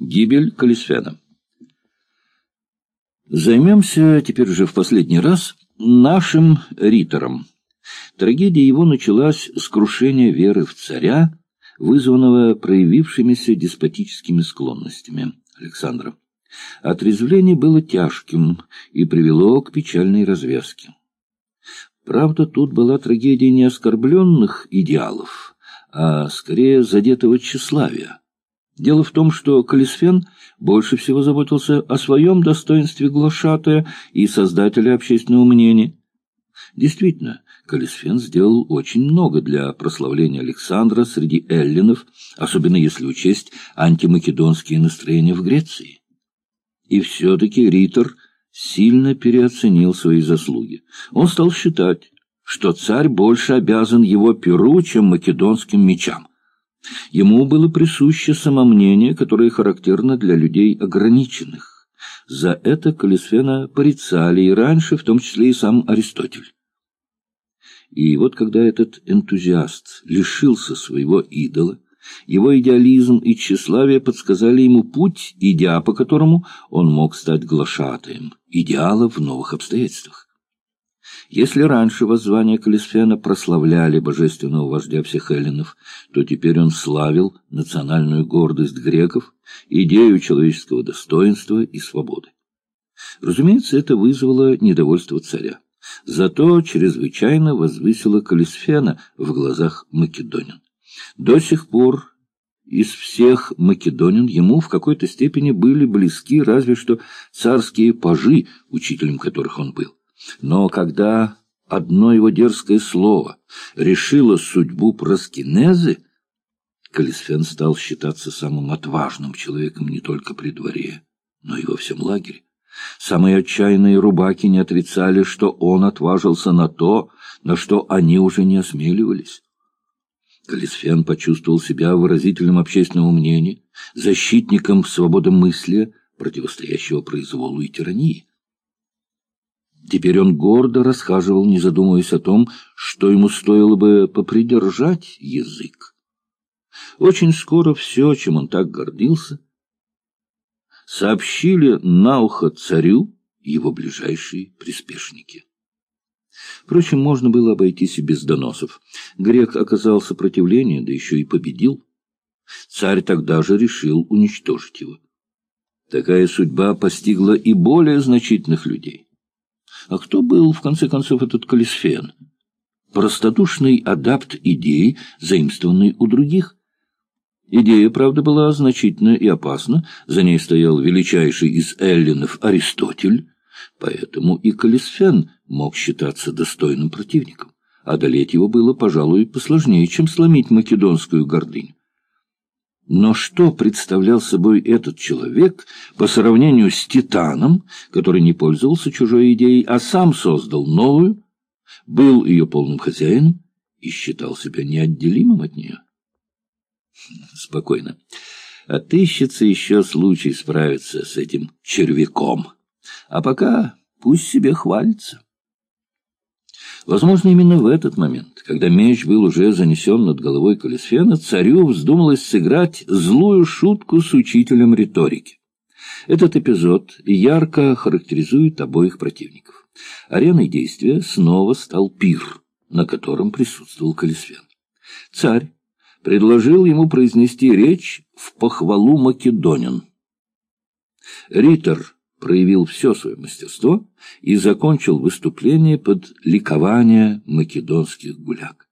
Гибель Калисфена. Займемся теперь уже в последний раз нашим ритором. Трагедия его началась с крушения веры в царя, вызванного проявившимися деспотическими склонностями Александра. Отрезвление было тяжким и привело к печальной развязке. Правда, тут была трагедия не оскорбленных идеалов, а скорее задетого тщеславия. Дело в том, что Калисфен больше всего заботился о своем достоинстве глашатая и создателя общественного мнения. Действительно, Калисфен сделал очень много для прославления Александра среди эллинов, особенно если учесть антимакедонские настроения в Греции. И все-таки Ритор сильно переоценил свои заслуги. Он стал считать, что царь больше обязан его перу, чем македонским мечам. Ему было присуще самомнение, которое характерно для людей ограниченных. За это Калисфена порицали и раньше, в том числе и сам Аристотель. И вот когда этот энтузиаст лишился своего идола, его идеализм и тщеславие подсказали ему путь, идя по которому он мог стать глашатаем идеала в новых обстоятельствах. Если раньше воззвания Калисфена прославляли божественного вождя всех эллинов, то теперь он славил национальную гордость греков, идею человеческого достоинства и свободы. Разумеется, это вызвало недовольство царя. Зато чрезвычайно возвысило Калисфена в глазах македонин. До сих пор из всех македонин ему в какой-то степени были близки разве что царские пажи, учителем которых он был. Но когда одно его дерзкое слово решило судьбу Проскинезы, Калисфен стал считаться самым отважным человеком не только при дворе, но и во всем лагере. Самые отчаянные рубаки не отрицали, что он отважился на то, на что они уже не осмеливались. Калисфен почувствовал себя выразителем общественного мнения, защитником свободы мысли, противостоящего произволу и тирании. Теперь он гордо расхаживал, не задумываясь о том, что ему стоило бы попридержать язык. Очень скоро все, чем он так гордился, сообщили на ухо царю его ближайшие приспешники. Впрочем, можно было обойтись и без доносов. Грек оказал сопротивление, да еще и победил. Царь тогда же решил уничтожить его. Такая судьба постигла и более значительных людей. А кто был, в конце концов, этот Калисфен? Простодушный адапт идей, заимствованный у других. Идея, правда, была значительна и опасна, за ней стоял величайший из эллинов Аристотель, поэтому и Калисфен мог считаться достойным противником. Одолеть его было, пожалуй, посложнее, чем сломить македонскую гордыню. Но что представлял собой этот человек по сравнению с Титаном, который не пользовался чужой идеей, а сам создал новую, был ее полным хозяином и считал себя неотделимым от нее? Спокойно. Отыщется еще случай справиться с этим червяком. А пока пусть себе хвалится. Возможно, именно в этот момент, когда меч был уже занесен над головой Калисфена, царю вздумалось сыграть злую шутку с учителем риторики. Этот эпизод ярко характеризует обоих противников. Ареной действия снова стал пир, на котором присутствовал Калисфен. Царь предложил ему произнести речь в похвалу македонин. Ритор проявил все свое мастерство и закончил выступление под ликование македонских гуляк.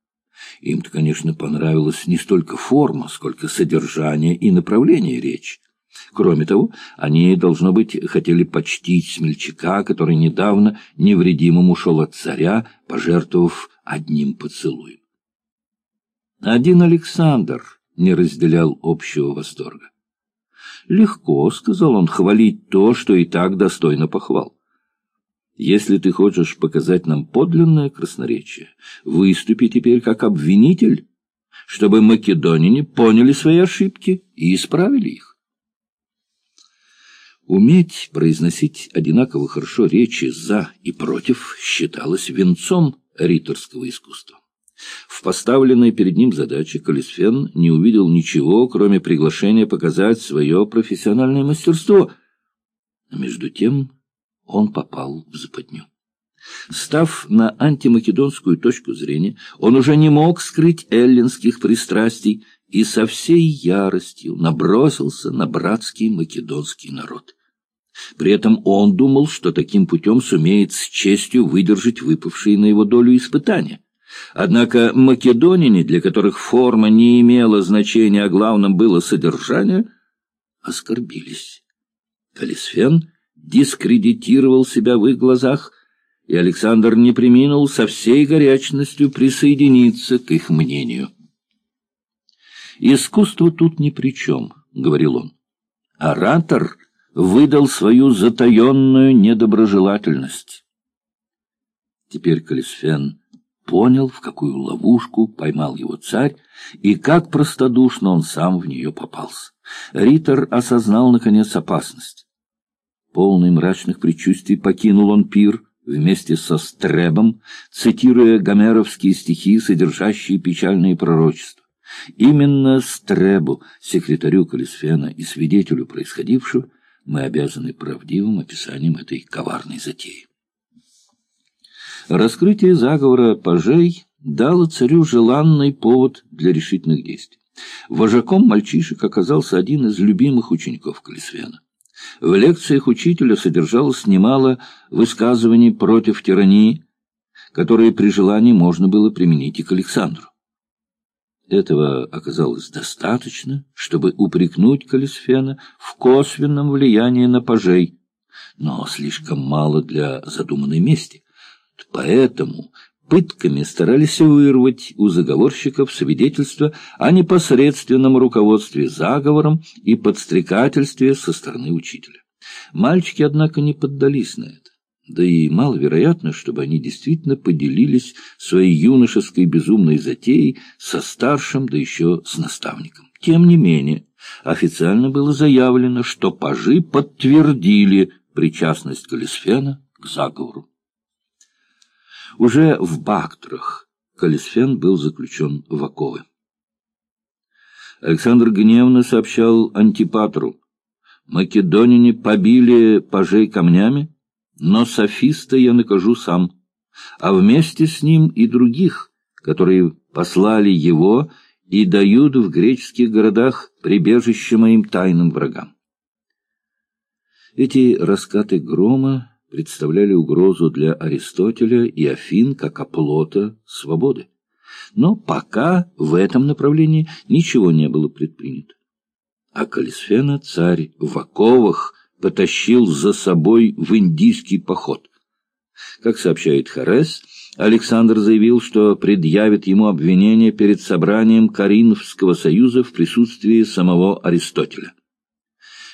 Им-то, конечно, понравилась не столько форма, сколько содержание и направление речи. Кроме того, они, должно быть, хотели почтить смельчака, который недавно невредимым ушел от царя, пожертвовав одним поцелуем. Один Александр не разделял общего восторга. «Легко», — сказал он, — «хвалить то, что и так достойно похвал. Если ты хочешь показать нам подлинное красноречие, выступи теперь как обвинитель, чтобы македонине поняли свои ошибки и исправили их». Уметь произносить одинаково хорошо речи «за» и «против» считалось венцом риторского искусства. В поставленной перед ним задаче Калисфен не увидел ничего, кроме приглашения показать свое профессиональное мастерство. Между тем он попал в западню. Став на антимакедонскую точку зрения, он уже не мог скрыть эллинских пристрастий и со всей яростью набросился на братский македонский народ. При этом он думал, что таким путем сумеет с честью выдержать выпавшие на его долю испытания. Однако македонине, для которых форма не имела значения, а главным было содержание, оскорбились. Калисфен дискредитировал себя в их глазах, и Александр не приминул со всей горячностью присоединиться к их мнению. «Искусство тут ни при чем», — говорил он. «Оратор выдал свою затаенную недоброжелательность». Теперь Калисфен понял, в какую ловушку поймал его царь, и как простодушно он сам в нее попался. Риттер осознал, наконец, опасность. Полный мрачных предчувствий покинул он пир вместе со Стребом, цитируя гомеровские стихи, содержащие печальные пророчества. Именно Стребу, секретарю Калисфена и свидетелю происходившего, мы обязаны правдивым описанием этой коварной затеи. Раскрытие заговора пажей дало царю желанный повод для решительных действий. Вожаком мальчишек оказался один из любимых учеников Калисфена. В лекциях учителя содержалось немало высказываний против тирании, которые при желании можно было применить и к Александру. Этого оказалось достаточно, чтобы упрекнуть Калисфена в косвенном влиянии на пажей, но слишком мало для задуманной мести. Поэтому пытками старались вырвать у заговорщиков свидетельства о непосредственном руководстве заговором и подстрекательстве со стороны учителя. Мальчики, однако, не поддались на это. Да и маловероятно, чтобы они действительно поделились своей юношеской безумной затеей со старшим, да еще с наставником. Тем не менее, официально было заявлено, что пажи подтвердили причастность Калисфена к заговору. Уже в Бактрах Калисфен был заключен в оковы. Александр гневно сообщал Антипатру, «Македонине побили пажей камнями, но софиста я накажу сам, а вместе с ним и других, которые послали его и дают в греческих городах прибежище моим тайным врагам». Эти раскаты грома представляли угрозу для Аристотеля и Афин как оплота свободы. Но пока в этом направлении ничего не было предпринято. А Калисфена царь в оковах потащил за собой в индийский поход. Как сообщает Харес, Александр заявил, что предъявит ему обвинение перед собранием Каринфского союза в присутствии самого Аристотеля.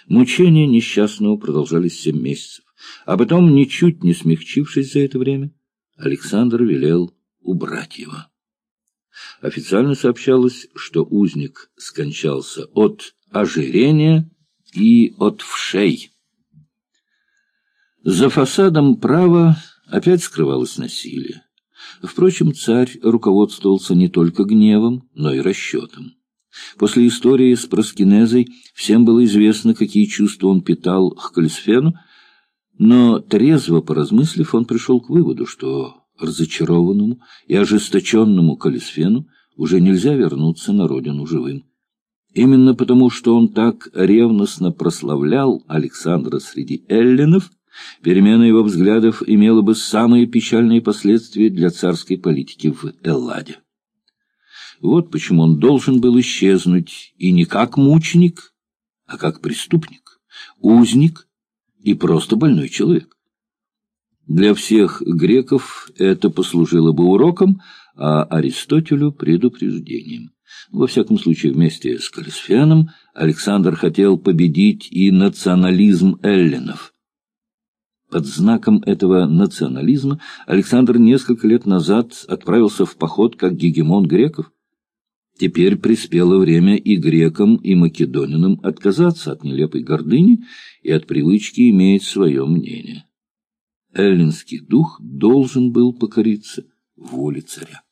Мучения несчастного продолжались семь месяцев. А потом, ничуть не смягчившись за это время, Александр велел убрать его. Официально сообщалось, что узник скончался от ожирения и от вшей. За фасадом права опять скрывалось насилие. Впрочем, царь руководствовался не только гневом, но и расчетом. После истории с Проскинезой всем было известно, какие чувства он питал к Кальсфену, но, трезво поразмыслив, он пришел к выводу, что разочарованному и ожесточенному Калисфену уже нельзя вернуться на родину живым. Именно потому, что он так ревностно прославлял Александра среди эллинов, перемена его взглядов имела бы самые печальные последствия для царской политики в Элладе. Вот почему он должен был исчезнуть и не как мученик, а как преступник, узник и просто больной человек. Для всех греков это послужило бы уроком, а Аристотелю — предупреждением. Во всяком случае, вместе с Калисфеном Александр хотел победить и национализм эллинов. Под знаком этого национализма Александр несколько лет назад отправился в поход как гегемон греков. Теперь приспело время и грекам, и македонинам отказаться от нелепой гордыни и от привычки иметь свое мнение. Эллинский дух должен был покориться воле царя.